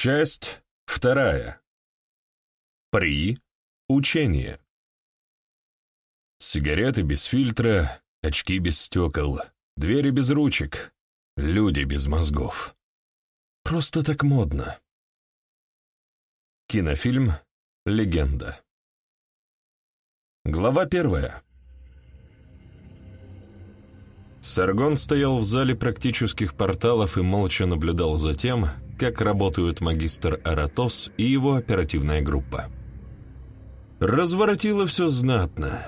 Часть вторая. При учении. Сигареты без фильтра, очки без стекол, двери без ручек, люди без мозгов. Просто так модно. Кинофильм «Легенда». Глава первая. Саргон стоял в зале практических порталов и молча наблюдал за тем, как работают магистр Аратос и его оперативная группа. Разворотило все знатно.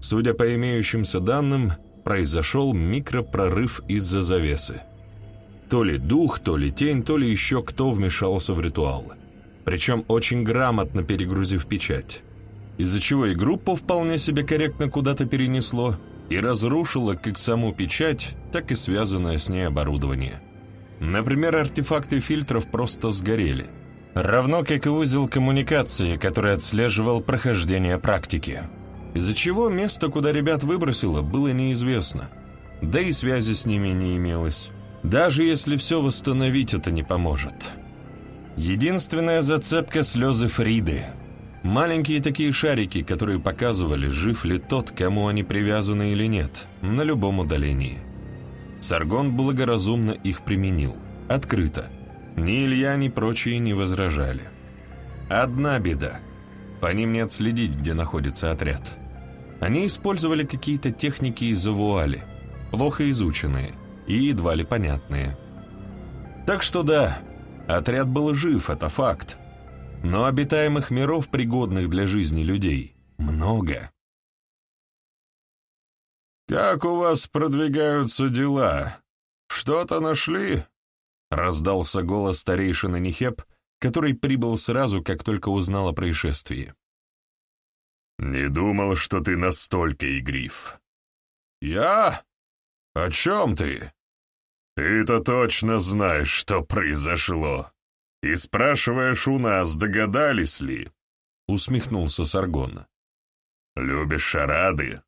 Судя по имеющимся данным, произошел микропрорыв из-за завесы. То ли дух, то ли тень, то ли еще кто вмешался в ритуал. Причем очень грамотно перегрузив печать. Из-за чего и группу вполне себе корректно куда-то перенесло и разрушило как саму печать, так и связанное с ней оборудование. Например, артефакты фильтров просто сгорели. Равно как и узел коммуникации, который отслеживал прохождение практики. Из-за чего место, куда ребят выбросило, было неизвестно. Да и связи с ними не имелось. Даже если все восстановить, это не поможет. Единственная зацепка — слезы Фриды. Маленькие такие шарики, которые показывали, жив ли тот, кому они привязаны или нет, на любом удалении. Саргон благоразумно их применил. Открыто. Ни Илья, ни прочие не возражали. Одна беда. По ним не отследить, где находится отряд. Они использовали какие-то техники из вуали, плохо изученные и едва ли понятные. Так что да, отряд был жив, это факт. Но обитаемых миров, пригодных для жизни людей, много. «Как у вас продвигаются дела? Что-то нашли?» — раздался голос старейшины Нихеп, который прибыл сразу, как только узнал о происшествии. «Не думал, что ты настолько игрив». «Я? О чем ты?» «Ты-то точно знаешь, что произошло. И спрашиваешь у нас, догадались ли?» — усмехнулся Саргон. «Любишь шарады?»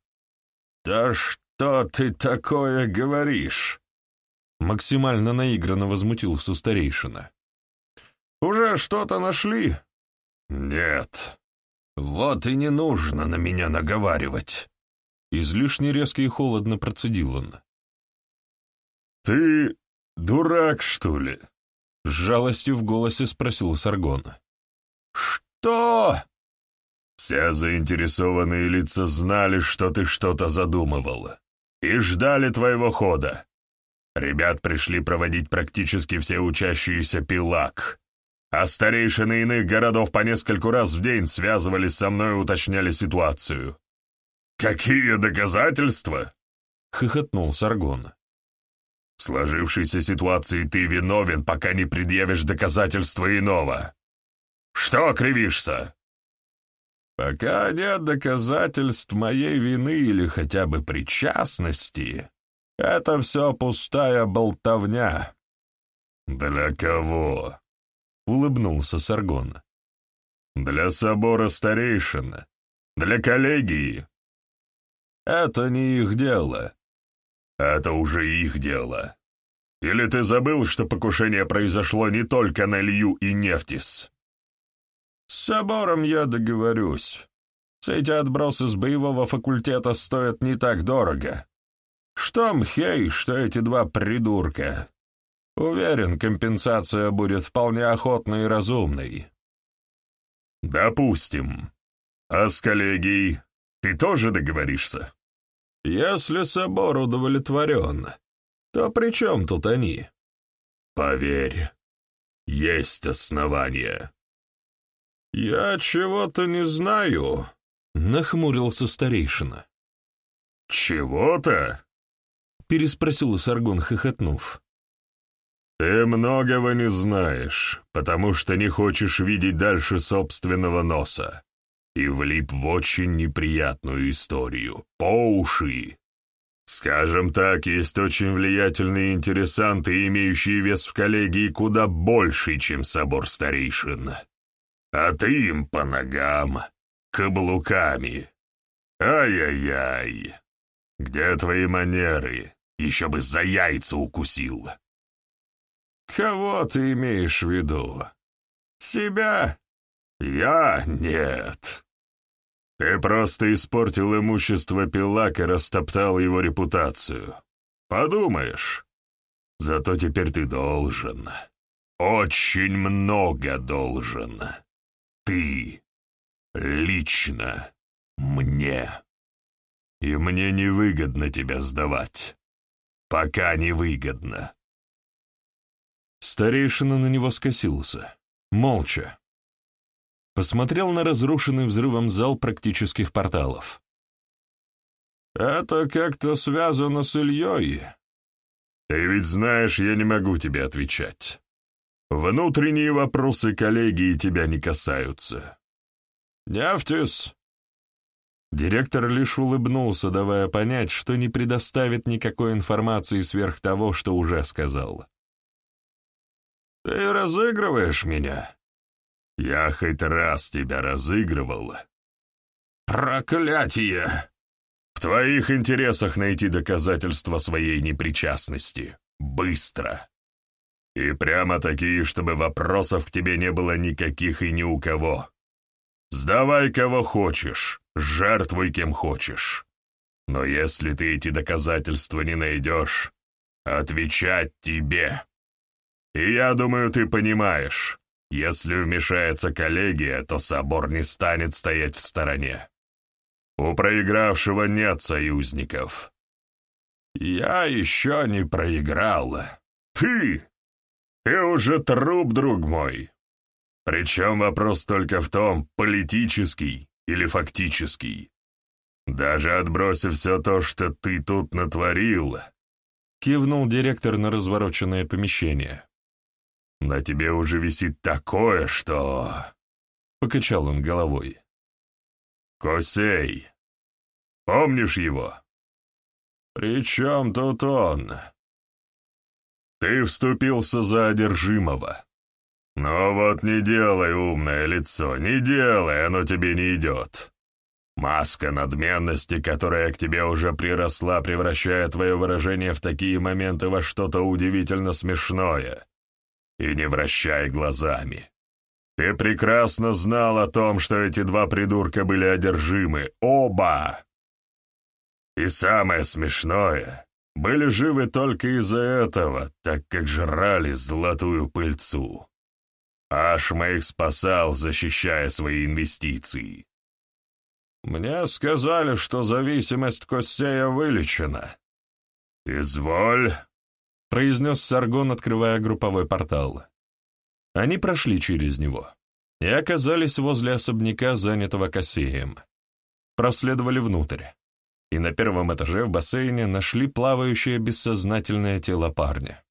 «Да что ты такое говоришь?» Максимально наигранно возмутился старейшина. «Уже что-то нашли?» «Нет. Вот и не нужно на меня наговаривать». Излишне резко и холодно процедил он. «Ты дурак, что ли?» С жалостью в голосе спросил Саргон. «Что?» Все заинтересованные лица знали, что ты что-то задумывал, и ждали твоего хода. Ребят пришли проводить практически все учащиеся пилак, а старейшины иных городов по нескольку раз в день связывались со мной и уточняли ситуацию. «Какие доказательства?» — хохотнул Саргон. «В сложившейся ситуации ты виновен, пока не предъявишь доказательства иного. Что кривишься?» Пока нет доказательств моей вины или хотя бы причастности, это все пустая болтовня. Для кого? Улыбнулся Саргон. Для собора старейшин, для коллегии. Это не их дело. Это уже их дело. Или ты забыл, что покушение произошло не только на Илью и Нефтис? С собором я договорюсь. Все эти отбросы с боевого факультета стоят не так дорого. Что Мхей, что эти два придурка. Уверен, компенсация будет вполне охотной и разумной. Допустим. А с коллегией ты тоже договоришься? Если собор удовлетворен, то при чем тут они? Поверь, есть основания. «Я чего-то не знаю», — нахмурился старейшина. «Чего-то?» — переспросил Саргон, хохотнув. «Ты многого не знаешь, потому что не хочешь видеть дальше собственного носа, и влип в очень неприятную историю, по уши. Скажем так, есть очень влиятельные интересанты, имеющие вес в коллегии куда больше, чем собор старейшин» а ты им по ногам, каблуками. Ай-яй-яй! Где твои манеры? Еще бы за яйца укусил. Кого ты имеешь в виду? себя? Я нет. Ты просто испортил имущество Пилак и растоптал его репутацию. Подумаешь. Зато теперь ты должен. Очень много должен. Ты. Лично. Мне. И мне невыгодно тебя сдавать. Пока невыгодно. Старейшина на него скосился. Молча. Посмотрел на разрушенный взрывом зал практических порталов. «Это как-то связано с Ильей. Ты ведь знаешь, я не могу тебе отвечать. Внутренние вопросы коллегии тебя не касаются. Нефтис!» Директор лишь улыбнулся, давая понять, что не предоставит никакой информации сверх того, что уже сказал. «Ты разыгрываешь меня?» «Я хоть раз тебя разыгрывал». «Проклятие!» «В твоих интересах найти доказательства своей непричастности. Быстро. И прямо такие, чтобы вопросов к тебе не было никаких и ни у кого. Сдавай кого хочешь, жертвуй кем хочешь. Но если ты эти доказательства не найдешь, отвечать тебе». И я думаю, ты понимаешь, если вмешается коллегия, то собор не станет стоять в стороне. У проигравшего нет союзников. Я еще не проиграл. Ты! Ты уже труп, друг мой. Причем вопрос только в том, политический или фактический. Даже отбросив все то, что ты тут натворил, кивнул директор на развороченное помещение. На тебе уже висит такое, что...» Покачал он головой. «Косей. Помнишь его?» «При чем тут он?» «Ты вступился за одержимого. Но вот не делай умное лицо, не делай, оно тебе не идет. Маска надменности, которая к тебе уже приросла, превращает твое выражение в такие моменты во что-то удивительно смешное. И не вращай глазами. Ты прекрасно знал о том, что эти два придурка были одержимы. Оба! И самое смешное, были живы только из-за этого, так как жрали золотую пыльцу. Ашма их спасал, защищая свои инвестиции. Мне сказали, что зависимость Костея вылечена. Изволь, произнес Саргон, открывая групповой портал. Они прошли через него и оказались возле особняка, занятого Кассеем. Проследовали внутрь, и на первом этаже в бассейне нашли плавающее бессознательное тело парня.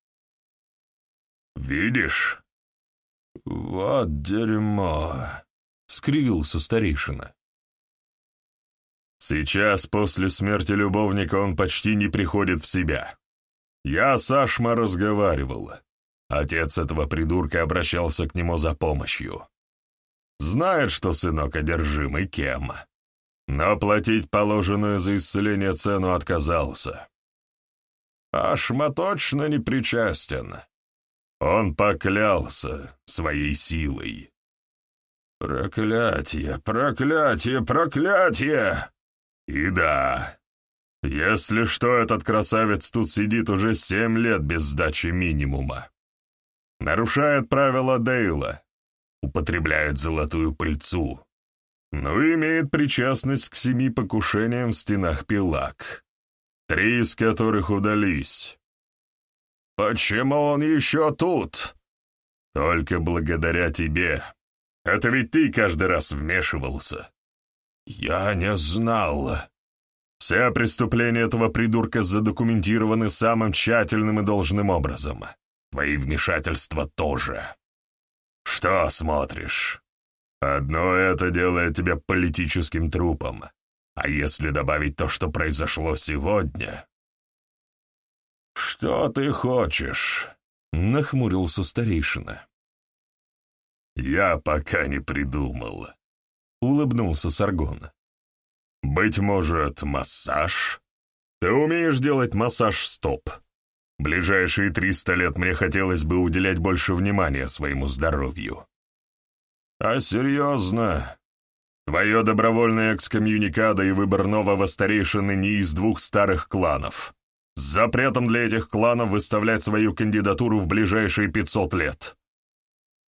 «Видишь?» «Вот дерьмо!» — скривился старейшина. «Сейчас, после смерти любовника, он почти не приходит в себя. Я с Ашма разговаривал. Отец этого придурка обращался к нему за помощью. Знает, что сынок одержимый кем. Но платить положенную за исцеление цену отказался. Ашма точно не причастен. Он поклялся своей силой. Проклятие, проклятие, проклятие! И да, если что, этот красавец тут сидит уже семь лет без сдачи минимума. Нарушает правила Дейла, употребляет золотую пыльцу, но имеет причастность к семи покушениям в стенах Пилак, три из которых удались. «Почему он еще тут?» «Только благодаря тебе. Это ведь ты каждый раз вмешивался». «Я не знал», все преступления этого придурка задокументированы самым тщательным и должным образом. Твои вмешательства тоже. Что смотришь? Одно это делает тебя политическим трупом. А если добавить то, что произошло сегодня... «Что ты хочешь?» — нахмурился старейшина. «Я пока не придумал», — улыбнулся Саргон. «Быть может, массаж? Ты умеешь делать массаж стоп? Ближайшие триста лет мне хотелось бы уделять больше внимания своему здоровью. А серьезно? Твое добровольное экскоммуникадо и выбор нового старейшины не из двух старых кланов. С запретом для этих кланов выставлять свою кандидатуру в ближайшие 500 лет.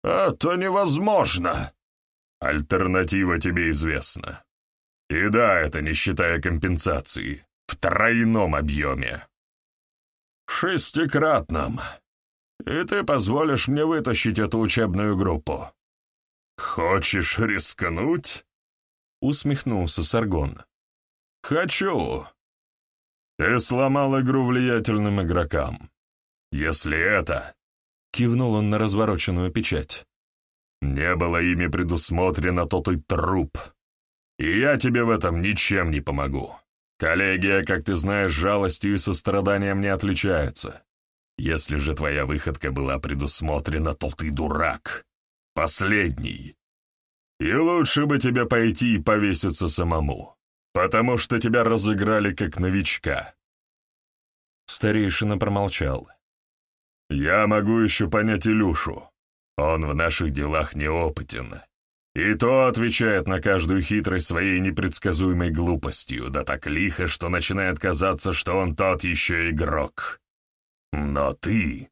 Это невозможно. Альтернатива тебе известна. И да, это не считая компенсации, в тройном объеме. Шестикратном. И ты позволишь мне вытащить эту учебную группу. Хочешь рискнуть? Усмехнулся Саргон. Хочу. Ты сломал игру влиятельным игрокам. Если это... Кивнул он на развороченную печать. Не было ими предусмотрено тот и труп. И я тебе в этом ничем не помогу. Коллегия, как ты знаешь, жалостью и состраданием не отличается. Если же твоя выходка была предусмотрена, то ты дурак. Последний. И лучше бы тебе пойти и повеситься самому, потому что тебя разыграли как новичка. Старейшина промолчал. Я могу еще понять Илюшу. Он в наших делах неопытен. И то отвечает на каждую хитрость своей непредсказуемой глупостью, да так лихо, что начинает казаться, что он тот еще игрок. Но ты...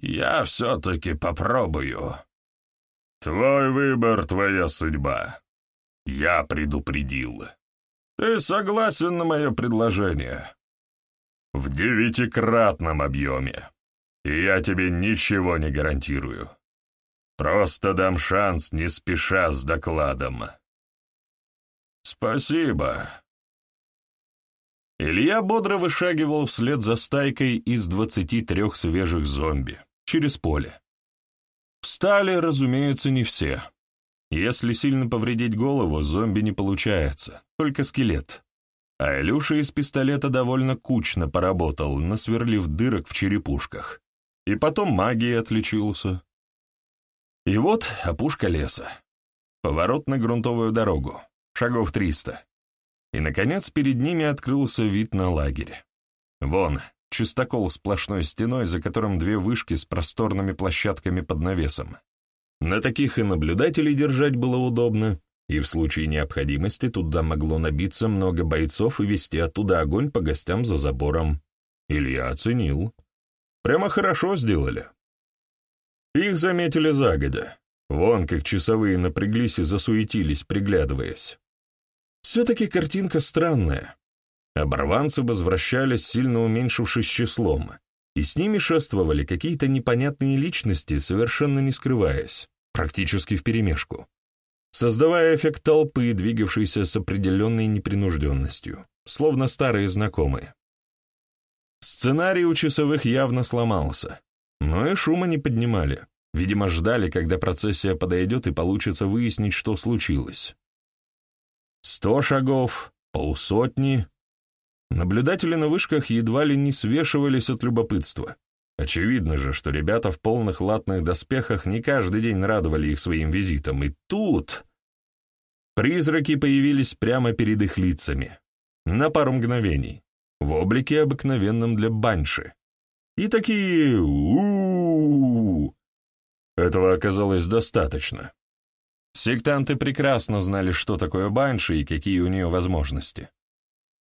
Я все-таки попробую. Твой выбор, твоя судьба. Я предупредил. Ты согласен на мое предложение? В девятикратном объеме. И я тебе ничего не гарантирую. Просто дам шанс, не спеша с докладом. Спасибо. Илья бодро вышагивал вслед за стайкой из двадцати трех свежих зомби через поле. Встали, разумеется, не все. Если сильно повредить голову, зомби не получается, только скелет. А Илюша из пистолета довольно кучно поработал, насверлив дырок в черепушках. И потом магией отличился. И вот опушка леса. Поворот на грунтовую дорогу. Шагов триста. И, наконец, перед ними открылся вид на лагерь. Вон, чистокол сплошной стеной, за которым две вышки с просторными площадками под навесом. На таких и наблюдателей держать было удобно, и в случае необходимости туда могло набиться много бойцов и вести оттуда огонь по гостям за забором. Илья оценил. Прямо хорошо сделали. Их заметили загодя. Вон как часовые напряглись и засуетились, приглядываясь. Все-таки картинка странная. Оборванцы возвращались, сильно уменьшившись числом, и с ними шествовали какие-то непонятные личности, совершенно не скрываясь, практически вперемешку, создавая эффект толпы, двигавшейся с определенной непринужденностью, словно старые знакомые. Сценарий у часовых явно сломался, но и шума не поднимали, видимо, ждали, когда процессия подойдет и получится выяснить, что случилось. Сто шагов, полсотни, Наблюдатели на вышках едва ли не свешивались от любопытства. Очевидно же, что ребята в полных латных доспехах не каждый день радовали их своим визитом. И тут... Призраки появились прямо перед их лицами. На пару мгновений. В облике обыкновенном для банши. И такие... у, -у, -у Этого оказалось достаточно. Сектанты прекрасно знали, что такое банши и какие у нее возможности.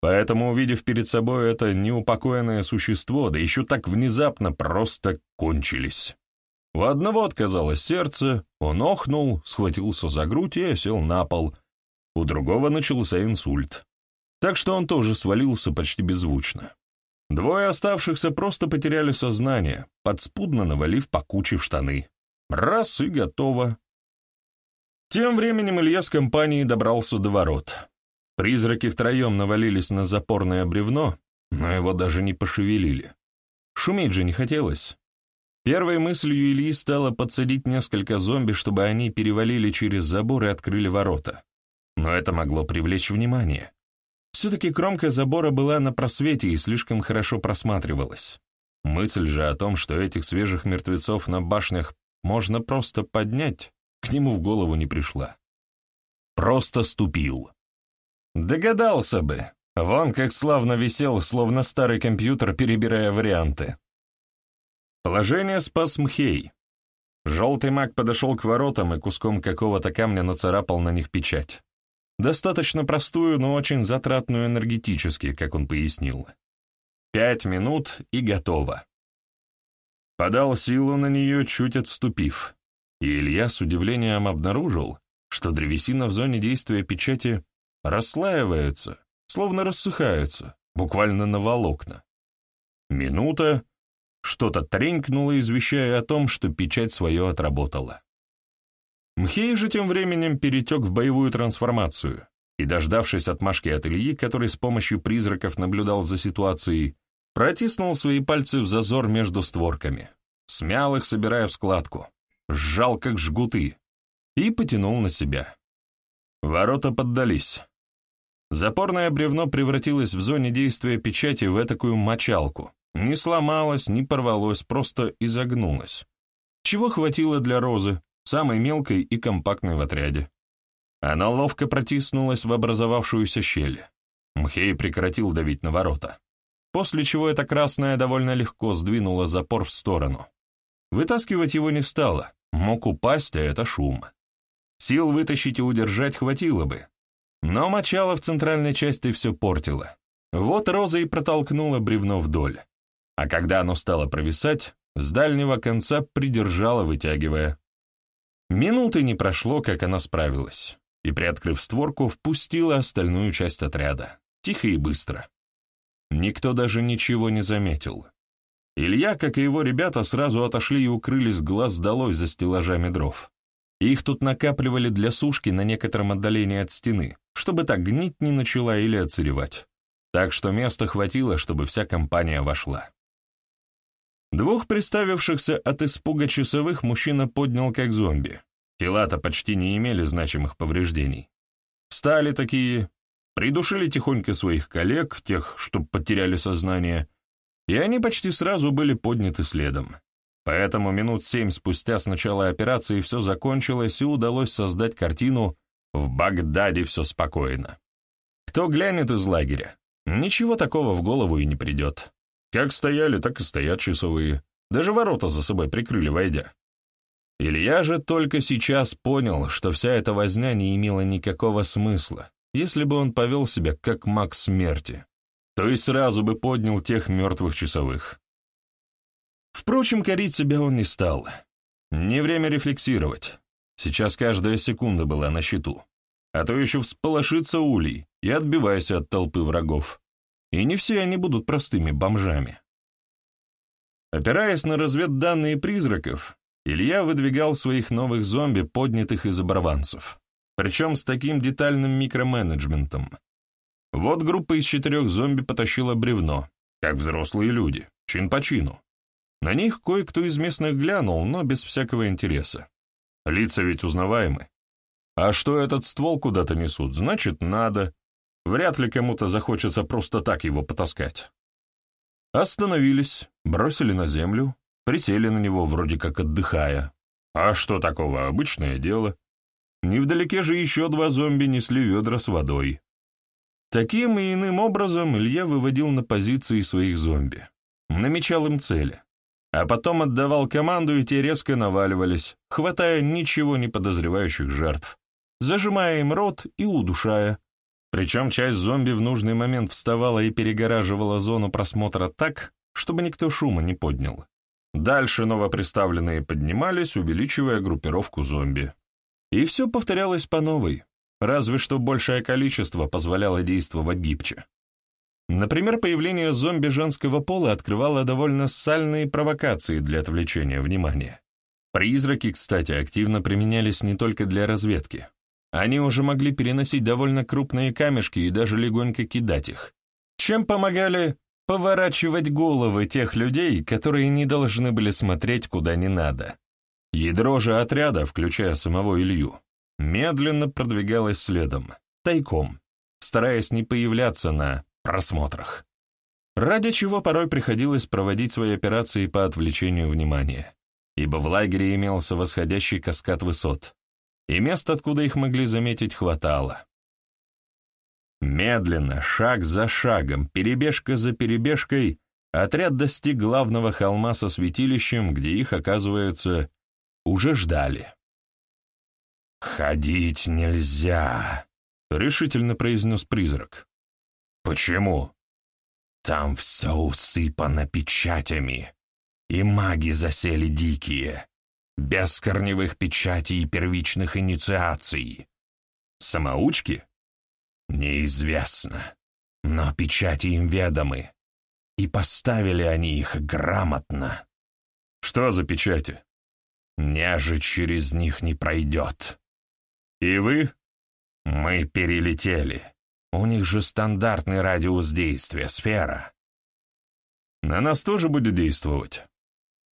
Поэтому, увидев перед собой это неупокоенное существо, да еще так внезапно, просто кончились. У одного отказалось сердце, он охнул, схватился за грудь и сел на пол. У другого начался инсульт. Так что он тоже свалился почти беззвучно. Двое оставшихся просто потеряли сознание, подспудно навалив по куче в штаны. Раз и готово. Тем временем Илья с компанией добрался до ворот. Призраки втроем навалились на запорное бревно, но его даже не пошевелили. Шуметь же не хотелось. Первой мыслью Ильи стало подсадить несколько зомби, чтобы они перевалили через забор и открыли ворота. Но это могло привлечь внимание. Все-таки кромка забора была на просвете и слишком хорошо просматривалась. Мысль же о том, что этих свежих мертвецов на башнях можно просто поднять, к нему в голову не пришла. Просто ступил. Догадался бы. Вон как славно висел, словно старый компьютер, перебирая варианты. Положение спас Мхей. Желтый маг подошел к воротам и куском какого-то камня нацарапал на них печать. Достаточно простую, но очень затратную энергетически, как он пояснил. Пять минут и готово. Подал силу на нее, чуть отступив, и Илья с удивлением обнаружил, что древесина в зоне действия печати расслаивается, словно рассыхается, буквально на волокна. Минута, что-то тренькнуло, извещая о том, что печать свое отработала. Мхей же тем временем перетек в боевую трансформацию и, дождавшись отмашки от Ильи, который с помощью призраков наблюдал за ситуацией, протиснул свои пальцы в зазор между створками, смял их, собирая в складку, сжал как жгуты и потянул на себя. Ворота поддались. Запорное бревно превратилось в зоне действия печати в этакую мочалку. Не сломалось, не порвалось, просто изогнулось. Чего хватило для розы, самой мелкой и компактной в отряде. Она ловко протиснулась в образовавшуюся щель. Мхей прекратил давить на ворота. После чего эта красная довольно легко сдвинула запор в сторону. Вытаскивать его не стало, мог упасть, а это шум. Сил вытащить и удержать хватило бы. Но мочало в центральной части все портило. Вот Роза и протолкнула бревно вдоль. А когда оно стало провисать, с дальнего конца придержала, вытягивая. Минуты не прошло, как она справилась, и, приоткрыв створку, впустила остальную часть отряда, тихо и быстро. Никто даже ничего не заметил. Илья, как и его ребята, сразу отошли и укрылись глаз долой за стеллажами дров. Их тут накапливали для сушки на некотором отдалении от стены, чтобы так гнить не начала или отсыревать. Так что места хватило, чтобы вся компания вошла. Двух приставившихся от испуга часовых мужчина поднял как зомби. Тела-то почти не имели значимых повреждений. Встали такие, придушили тихонько своих коллег, тех, что потеряли сознание, и они почти сразу были подняты следом. Поэтому минут семь спустя с начала операции все закончилось и удалось создать картину «В Багдаде все спокойно». Кто глянет из лагеря, ничего такого в голову и не придет. Как стояли, так и стоят часовые. Даже ворота за собой прикрыли, войдя. Илья же только сейчас понял, что вся эта возня не имела никакого смысла, если бы он повел себя как маг смерти, то и сразу бы поднял тех мертвых часовых. Впрочем, корить себя он не стал. Не время рефлексировать. Сейчас каждая секунда была на счету. А то еще всполошится улей и отбивайся от толпы врагов. И не все они будут простыми бомжами. Опираясь на разведданные призраков, Илья выдвигал своих новых зомби, поднятых из оборванцев. Причем с таким детальным микроменеджментом. Вот группа из четырех зомби потащила бревно, как взрослые люди, чин по чину. На них кое-кто из местных глянул, но без всякого интереса. Лица ведь узнаваемы. А что этот ствол куда-то несут, значит, надо. Вряд ли кому-то захочется просто так его потаскать. Остановились, бросили на землю, присели на него, вроде как отдыхая. А что такого, обычное дело. Невдалеке же еще два зомби несли ведра с водой. Таким и иным образом Илья выводил на позиции своих зомби. Намечал им цели а потом отдавал команду, и те резко наваливались, хватая ничего не подозревающих жертв, зажимая им рот и удушая. Причем часть зомби в нужный момент вставала и перегораживала зону просмотра так, чтобы никто шума не поднял. Дальше новоприставленные поднимались, увеличивая группировку зомби. И все повторялось по новой, разве что большее количество позволяло действовать гибче. Например, появление зомби женского пола открывало довольно сальные провокации для отвлечения внимания. Призраки, кстати, активно применялись не только для разведки. Они уже могли переносить довольно крупные камешки и даже легонько кидать их, чем помогали поворачивать головы тех людей, которые не должны были смотреть куда не надо. Ядро же отряда, включая самого Илью, медленно продвигалось следом, тайком, стараясь не появляться на просмотрах. Ради чего порой приходилось проводить свои операции по отвлечению внимания, ибо в лагере имелся восходящий каскад высот, и мест, откуда их могли заметить, хватало. Медленно, шаг за шагом, перебежка за перебежкой, отряд достиг главного холма со святилищем, где их, оказывается, уже ждали. «Ходить нельзя», — решительно произнес призрак. «Почему?» «Там все усыпано печатями, и маги засели дикие, без корневых печатей и первичных инициаций. Самоучки? Неизвестно, но печати им ведомы, и поставили они их грамотно». «Что за печати?» «Нежить через них не пройдет». «И вы?» «Мы перелетели. У них же стандартный радиус действия, сфера». «На нас тоже будет действовать?»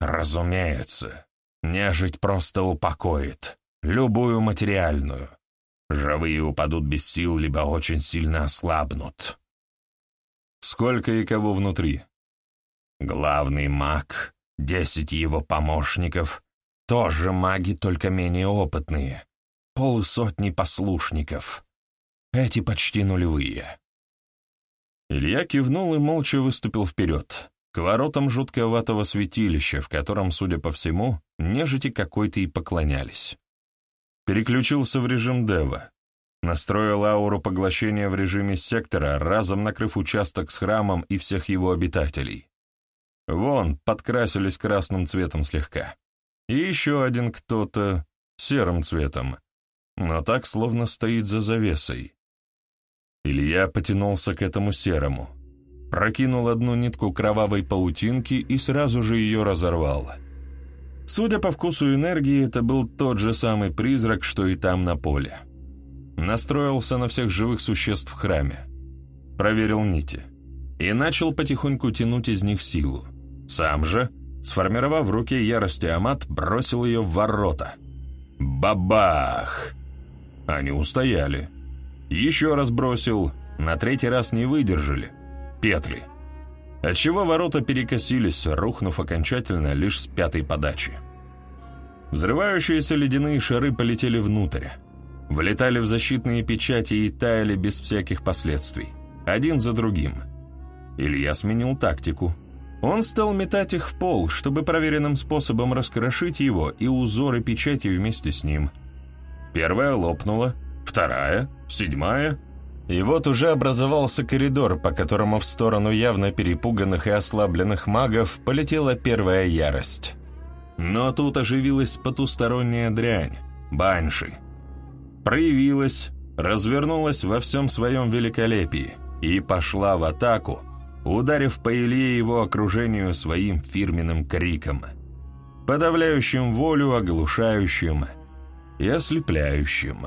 «Разумеется. Нежить просто упокоит. Любую материальную. Живые упадут без сил, либо очень сильно ослабнут». «Сколько и кого внутри?» «Главный маг, десять его помощников, тоже маги, только менее опытные полусотни послушников. Эти почти нулевые. Илья кивнул и молча выступил вперед, к воротам жутковатого святилища, в котором, судя по всему, нежити какой-то и поклонялись. Переключился в режим Дева, настроил ауру поглощения в режиме сектора, разом накрыв участок с храмом и всех его обитателей. Вон, подкрасились красным цветом слегка. И еще один кто-то серым цветом, но так, словно стоит за завесой. Илья потянулся к этому серому, прокинул одну нитку кровавой паутинки и сразу же ее разорвал. Судя по вкусу энергии, это был тот же самый призрак, что и там на поле. Настроился на всех живых существ в храме, проверил нити и начал потихоньку тянуть из них силу. Сам же, сформировав в руке ярость Амат, бросил ее в ворота. Бабах! Они устояли. Еще раз бросил, на третий раз не выдержали. Петли. Отчего ворота перекосились, рухнув окончательно лишь с пятой подачи. Взрывающиеся ледяные шары полетели внутрь. Влетали в защитные печати и таяли без всяких последствий. Один за другим. Илья сменил тактику. Он стал метать их в пол, чтобы проверенным способом раскрошить его и узоры печати вместе с ним – Первая лопнула, вторая, седьмая. И вот уже образовался коридор, по которому в сторону явно перепуганных и ослабленных магов полетела первая ярость. Но тут оживилась потусторонняя дрянь, банши. Проявилась, развернулась во всем своем великолепии и пошла в атаку, ударив по Илье его окружению своим фирменным криком, подавляющим волю, оглушающим, и ослепляющим.